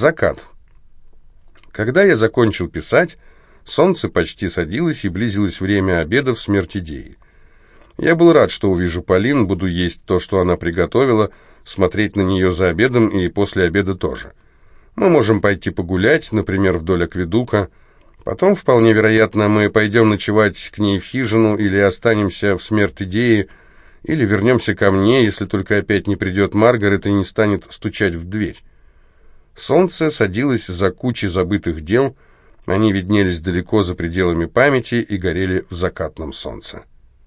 Закат. Когда я закончил писать, солнце почти садилось и близилось время обеда в смертидеи. Я был рад, что увижу Полин, буду есть то, что она приготовила, смотреть на нее за обедом и после обеда тоже. Мы можем пойти погулять, например, вдоль акведука. Потом, вполне вероятно, мы пойдем ночевать к ней в хижину или останемся в смерть идеи, или вернемся ко мне, если только опять не придет Маргарет и не станет стучать в дверь. Солнце садилось за кучей забытых дел, они виднелись далеко за пределами памяти и горели в закатном солнце.